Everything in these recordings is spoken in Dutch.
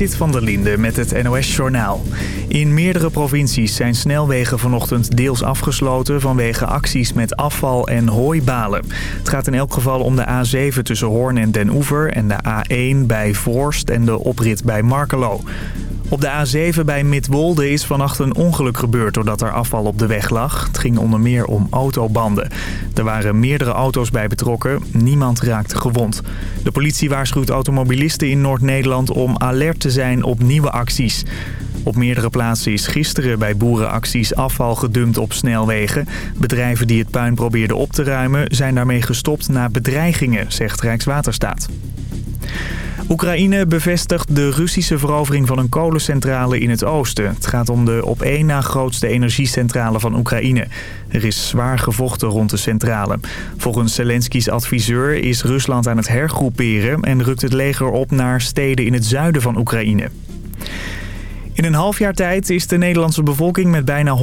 Zit van der Linde met het NOS-journaal. In meerdere provincies zijn snelwegen vanochtend deels afgesloten... vanwege acties met afval en hooibalen. Het gaat in elk geval om de A7 tussen Hoorn en Den Oever... en de A1 bij Voorst en de oprit bij Markelo. Op de A7 bij Midwolde is vannacht een ongeluk gebeurd doordat er afval op de weg lag. Het ging onder meer om autobanden. Er waren meerdere auto's bij betrokken. Niemand raakte gewond. De politie waarschuwt automobilisten in Noord-Nederland om alert te zijn op nieuwe acties. Op meerdere plaatsen is gisteren bij boerenacties afval gedumpt op snelwegen. Bedrijven die het puin probeerden op te ruimen zijn daarmee gestopt na bedreigingen, zegt Rijkswaterstaat. Oekraïne bevestigt de Russische verovering van een kolencentrale in het oosten. Het gaat om de op één na grootste energiecentrale van Oekraïne. Er is zwaar gevochten rond de centrale. Volgens Zelensky's adviseur is Rusland aan het hergroeperen... en rukt het leger op naar steden in het zuiden van Oekraïne. In een half jaar tijd is de Nederlandse bevolking met bijna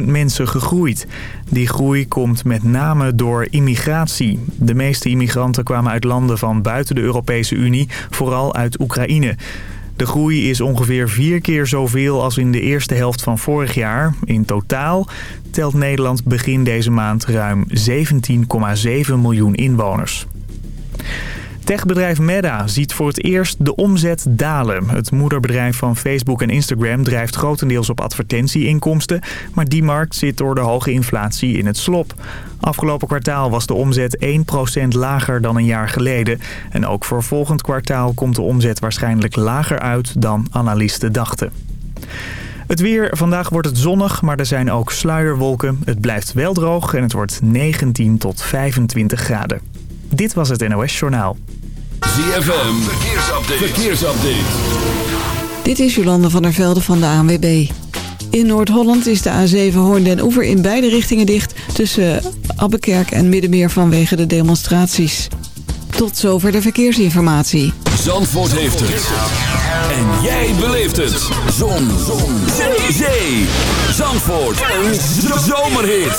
120.000 mensen gegroeid. Die groei komt met name door immigratie. De meeste immigranten kwamen uit landen van buiten de Europese Unie, vooral uit Oekraïne. De groei is ongeveer vier keer zoveel als in de eerste helft van vorig jaar. In totaal telt Nederland begin deze maand ruim 17,7 miljoen inwoners. Techbedrijf Meta ziet voor het eerst de omzet dalen. Het moederbedrijf van Facebook en Instagram drijft grotendeels op advertentieinkomsten... maar die markt zit door de hoge inflatie in het slop. Afgelopen kwartaal was de omzet 1% lager dan een jaar geleden. En ook voor volgend kwartaal komt de omzet waarschijnlijk lager uit dan analisten dachten. Het weer. Vandaag wordt het zonnig, maar er zijn ook sluierwolken. Het blijft wel droog en het wordt 19 tot 25 graden. Dit was het NOS Journaal. ZFM, verkeersupdate. verkeersupdate. Dit is Jolande van der Velde van de ANWB. In Noord-Holland is de A7 Hoorn den Oever in beide richtingen dicht... tussen Abbekerk en Middenmeer vanwege de demonstraties. Tot zover de verkeersinformatie. Zandvoort heeft het. En jij beleeft het. Zon. Zon. Zee. Zee. Zandvoort. Een zomerhit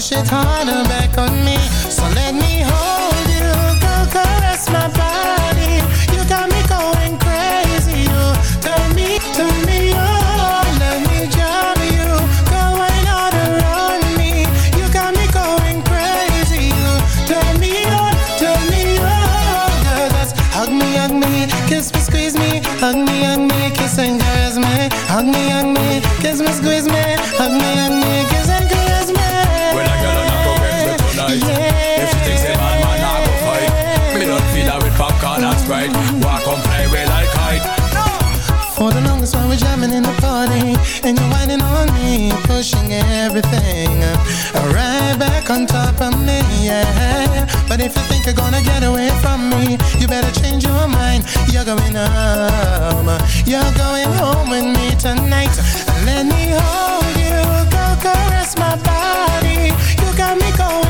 Push it harder back on me me Pushing everything Right back on top of me, yeah. But if you think you're gonna get away from me You better change your mind. You're going home. You're going home with me tonight. Let me hold you Go caress my body. You got me going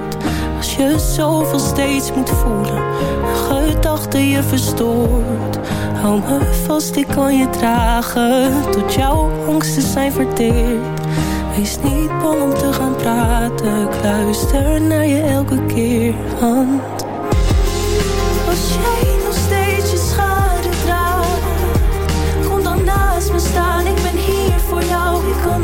Je zoveel steeds moet voelen, een gedachte je verstoort. Hou me vast, ik kan je dragen, tot jouw angsten zijn verteerd. Wees niet bang om te gaan praten, ik luister naar je elke keer. Want als jij nog steeds je schade draagt, kom dan naast me staan. Ik ben hier voor jou, ik kan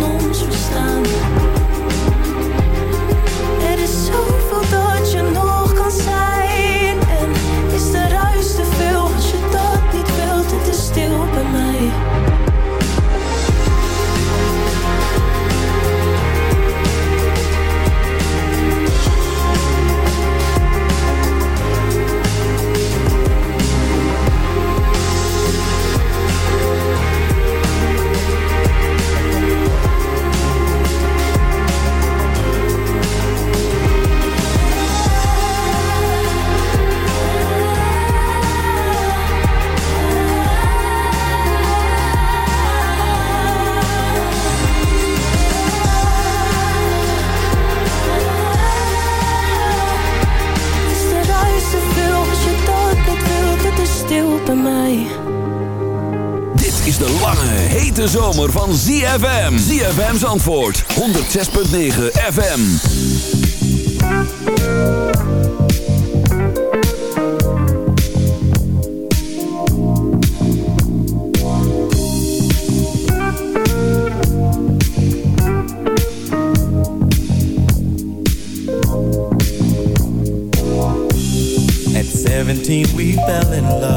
hete zomer van ZFM. ZFM's antwoord, 106.9 FM. At 17 we fell in love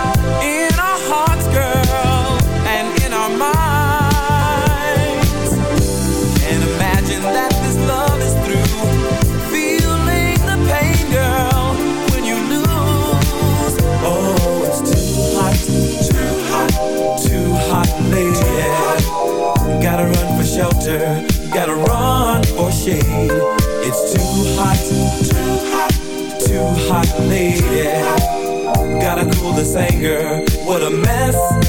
shelter, gotta run oh or shade. It's too hot, too hot, too hot, lady. Gotta cool this anger, what a mess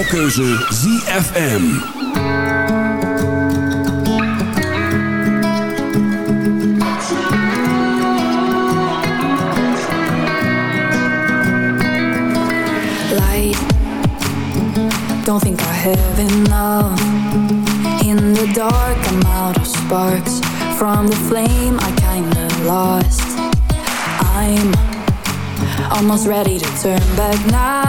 jouw keuze ZFM. Light, don't think I have enough. In the dark, I'm out of sparks. From the flame, I kinda lost. I'm almost ready to turn back now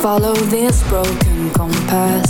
follow this broken compass.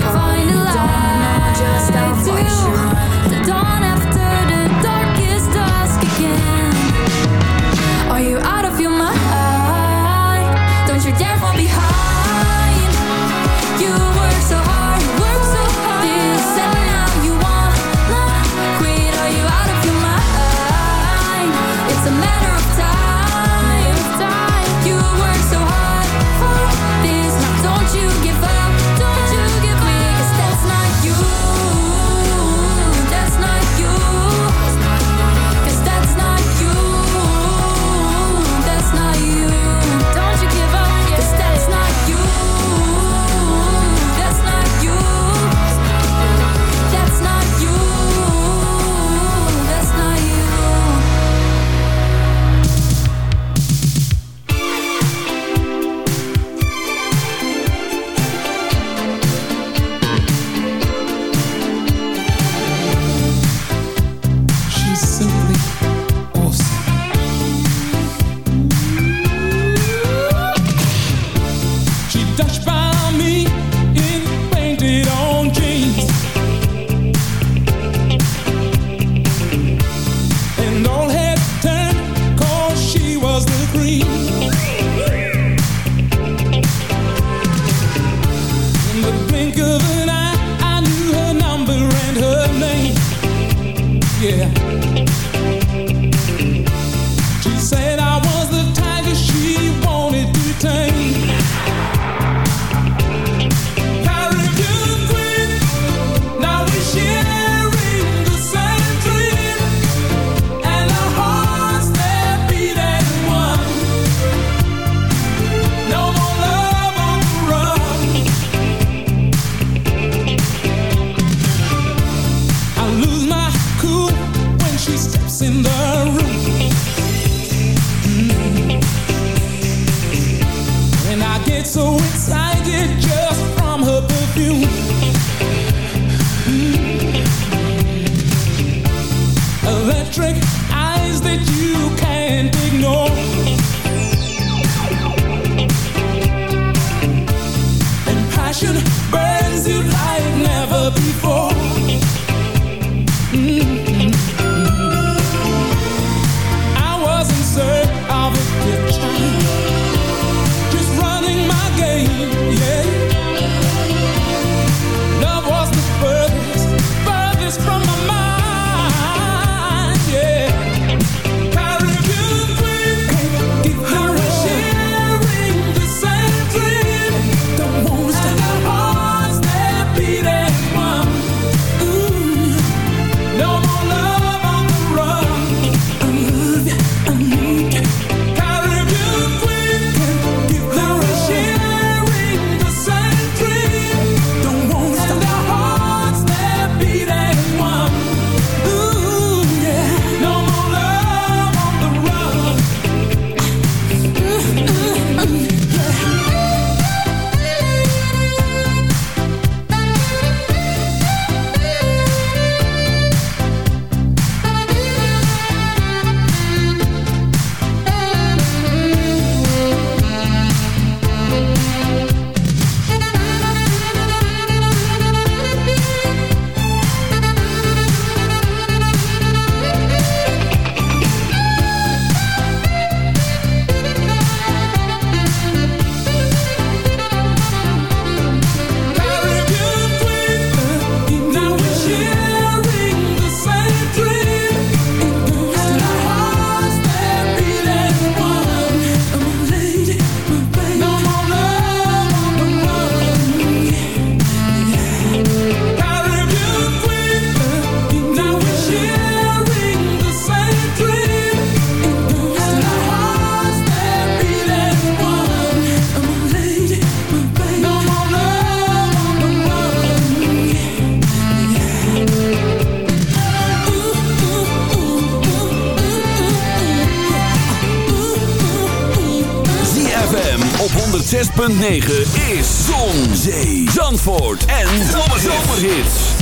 106.9 is Zon, Zee, Zandvoort en Zomerhits.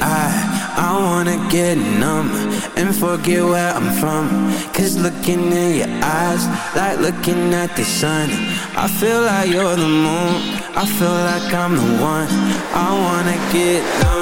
I, I wanna get numb and forget where I'm from. Cause looking in your eyes, like looking at the sun. I feel like you're the moon, I feel like I'm the one. I wanna get numb.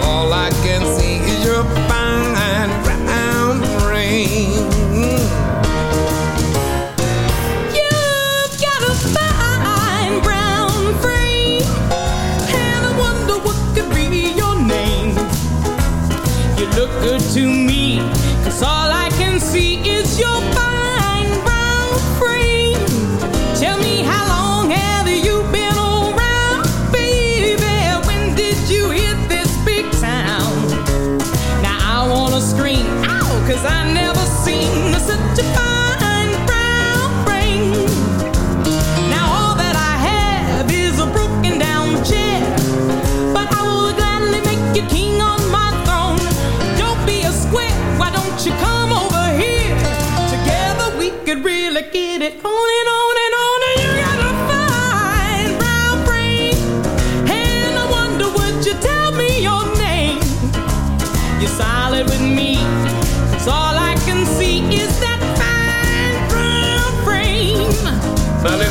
You've got a fine brown frame, and I wonder what could be your name. You look good to me, cause all I can see is your body. I never seen such a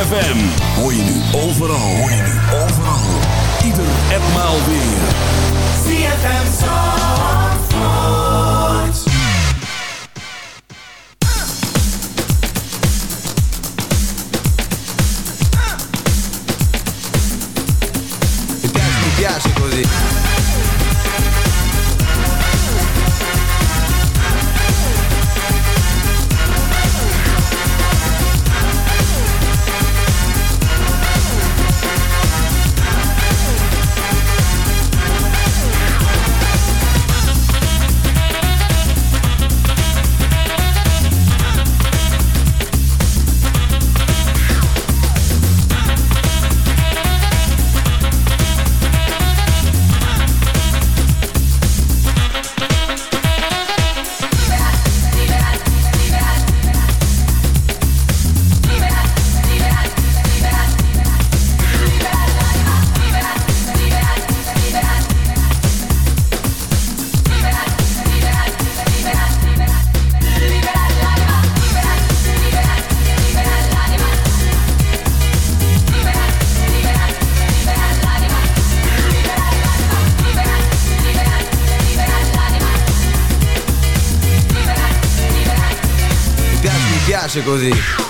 ZFM. Hoor je nu overal. Hoor je nu overal. Ieder en maal weer. ZFM Zandvoort. Mi piace, così. Piace così.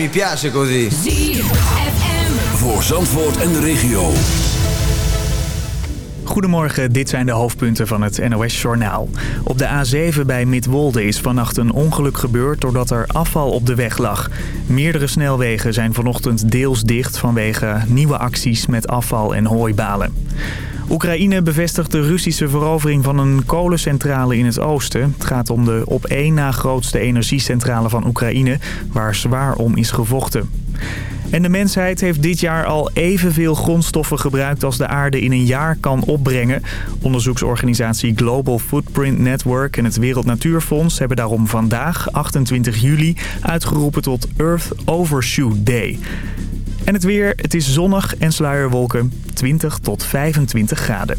Mi piace, così. Voor voor Zandvoort en de regio. Goedemorgen, dit zijn de hoofdpunten van het NOS-journaal. Op de A7 bij Midwolde is vannacht een ongeluk gebeurd doordat er afval op de weg lag. Meerdere snelwegen zijn vanochtend deels dicht vanwege nieuwe acties met afval en hooibalen. Oekraïne bevestigt de Russische verovering van een kolencentrale in het oosten. Het gaat om de op één na grootste energiecentrale van Oekraïne, waar zwaar om is gevochten. En de mensheid heeft dit jaar al evenveel grondstoffen gebruikt als de aarde in een jaar kan opbrengen. Onderzoeksorganisatie Global Footprint Network en het Wereld Natuurfonds hebben daarom vandaag, 28 juli, uitgeroepen tot Earth Overshoot Day. En het weer, het is zonnig en sluierwolken, 20 tot 25 graden.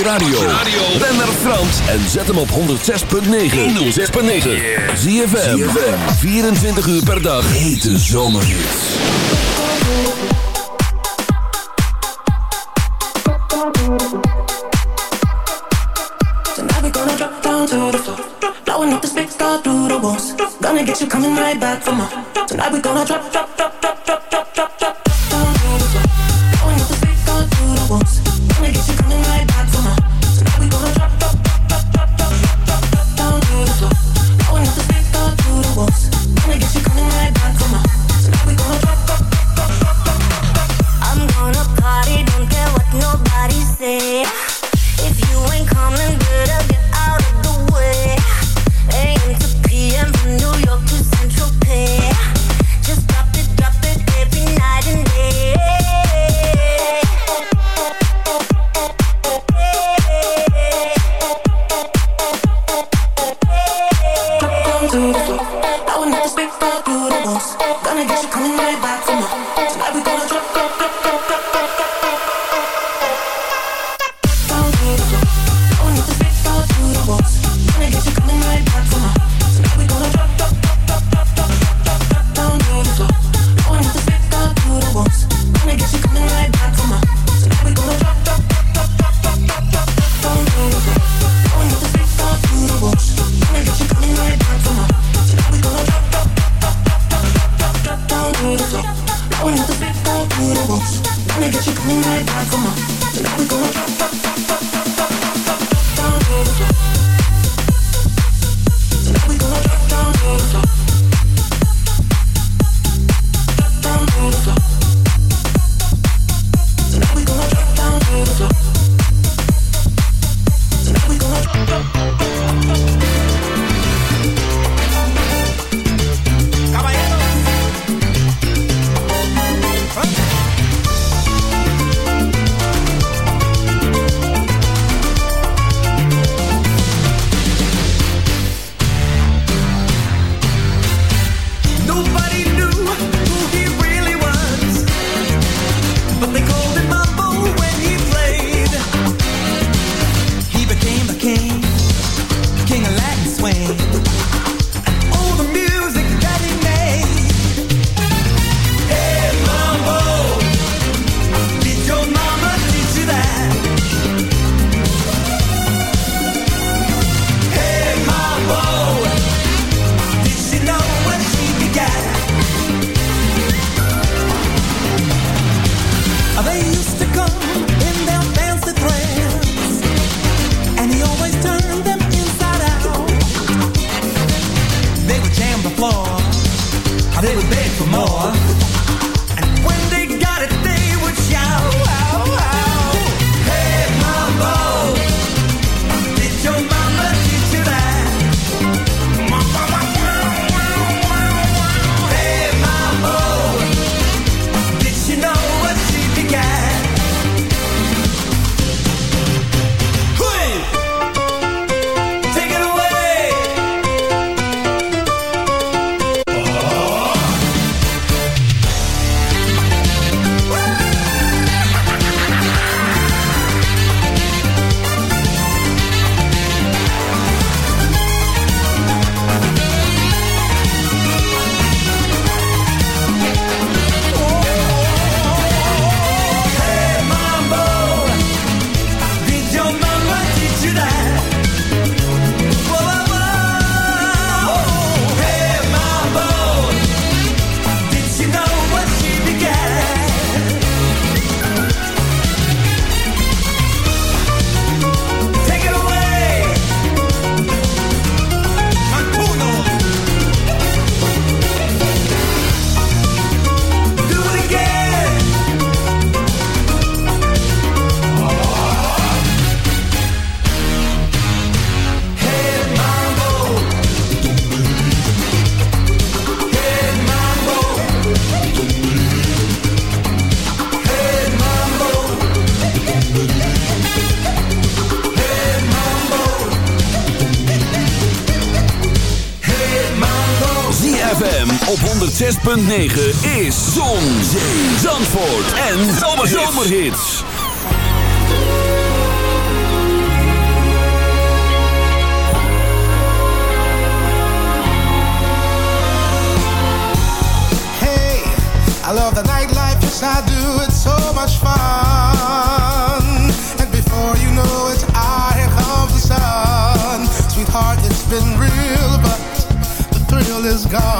je radio. Ben naar Frans en zet hem op 106.9. 106.9. Zie je 24 uur per dag. Hete zomerhits. Tonight we gonna drop down to the floor. Blowing up the space, all through the walls. Gonna get you coming right back for more. Tonight we gonna drop 106.9 is Zon, Zee, Zandvoort en Zomerhits. Hey, I love the nightlife, yes I do, it's so much fun. And before you know it, I have the sun. Sweetheart, it's been real, but the thrill is gone.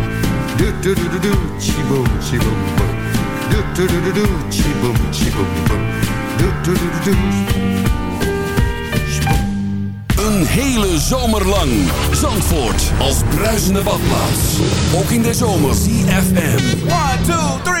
do do do do do chi boom. Chi boom boom do do do do do chi chi do do do do do Een hele zomer lang. Zandvoort als bruisende badplaats. Ook in de zomer. CFM. 1 2 3